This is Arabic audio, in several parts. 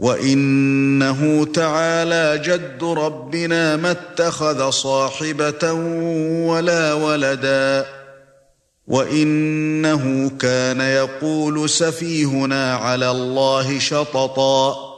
وانه تعالى جد ربنا ما اتخذ صاحبه ولا ولدا وانه كان يقول سفيهنا على الله شططا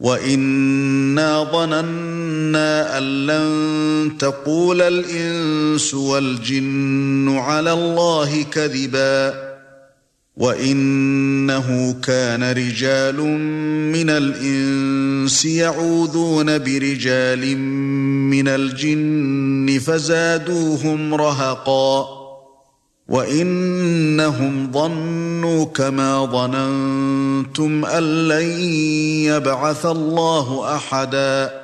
وانا ظننا ان لن تقول الانس والجن على الله كذبا وانه كان رجال من الانس يعوذون برجال من الجن فزادوهم رهقا وانهم ظنوا كما ظننتم ان لن يبعث الله احدا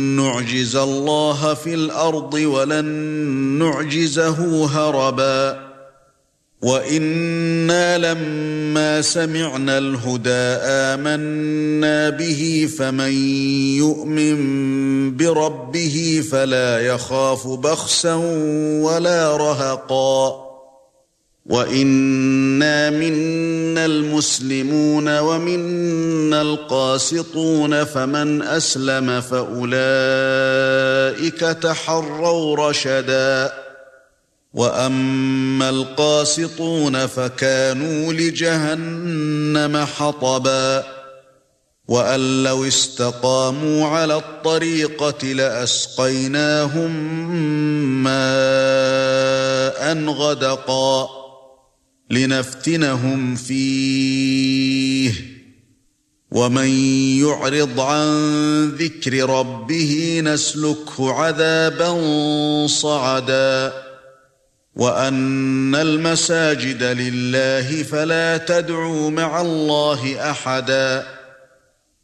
نُّعْجِزَ اللَّهَ فِي الْأَرْضِ وَلَن نُّعْجِزَهُ هَرَبًا. وَإِنَّا لَمَّا سَمِعْنَا الْهُدَىٰ آمَنَّا بِهِ فَمَن يُؤْمِن بِرَبِّهِ فَلَا يَخَافُ بَخْسًا وَلَا رَهَقًا. وَإِنَّا مِنَّا الْمُسْلِمُونَ وَمِنَّا الْقَاسِطُونَ فَمَنْ أَسْلَمَ فَأُولَئِكَ تَحَرَّوْا رَشَدًا وَأَمَّا الْقَاسِطُونَ فَكَانُوا لِجَهَنَّمَ حَطَبًا وَأَن لَّوْ اسْتَقَامُوا عَلَى الطَّرِيقَةِ لَأَسْقَيْنَاهُم مَّاءً غَدَقًا لنفتنهم فيه. ومن يعرض عن ذكر ربه نسلكه عذابا صعدا. وأن المساجد لله فلا تدعوا مع الله أحدا.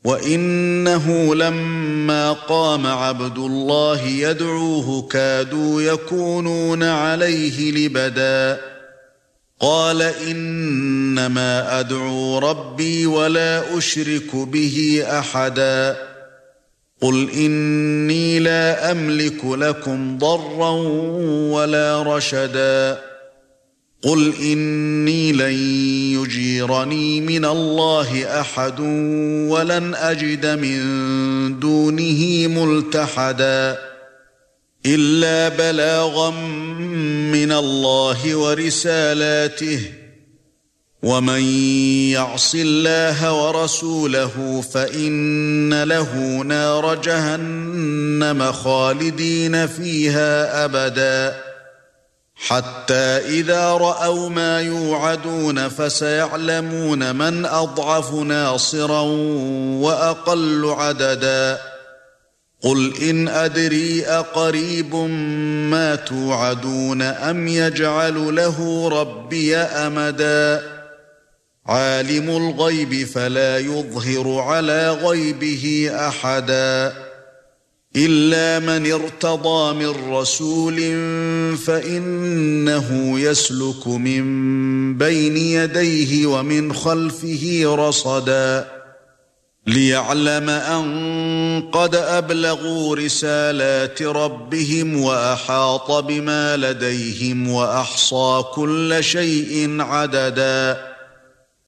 وإنه لما قام عبد الله يدعوه كادوا يكونون عليه لبدا. قال إنما أدعو ربي ولا أشرك به أحدا. قل إني لا أملك لكم ضرا ولا رشدا. قل إني لن يجيرني من الله أحد ولن أجد من دونه ملتحدا. إلا بلاغا من الله ورسالاته ومن يعص الله ورسوله فإن له نار جهنم خالدين فيها أبدا حتى إذا رأوا ما يوعدون فسيعلمون من أضعف ناصرا وأقل عددا قُلْ إِنْ أَدْرِي أَقَرِيبٌ مَا تُوعَدُونَ أَمْ يَجْعَلُ لَهُ رَبِّي أَمَدًا عَالِمُ الْغَيْبِ فَلَا يُظْهِرُ عَلَى غَيْبِهِ أَحَدًا إِلَّا مَنِ ارْتَضَى مِن رَّسُولٍ فَإِنَّهُ يَسْلُكُ مِن بَيْنِ يَدَيْهِ وَمِنْ خَلْفِهِ رَصَدًا لِيَعْلَمَ أَن قَدْ أَبْلَغُوا رِسَالَاتِ رَبِّهِمْ وَأَحَاطَ بِمَا لَدَيْهِمْ وَأَحْصَى كُلَّ شَيْءٍ عَدَدًا.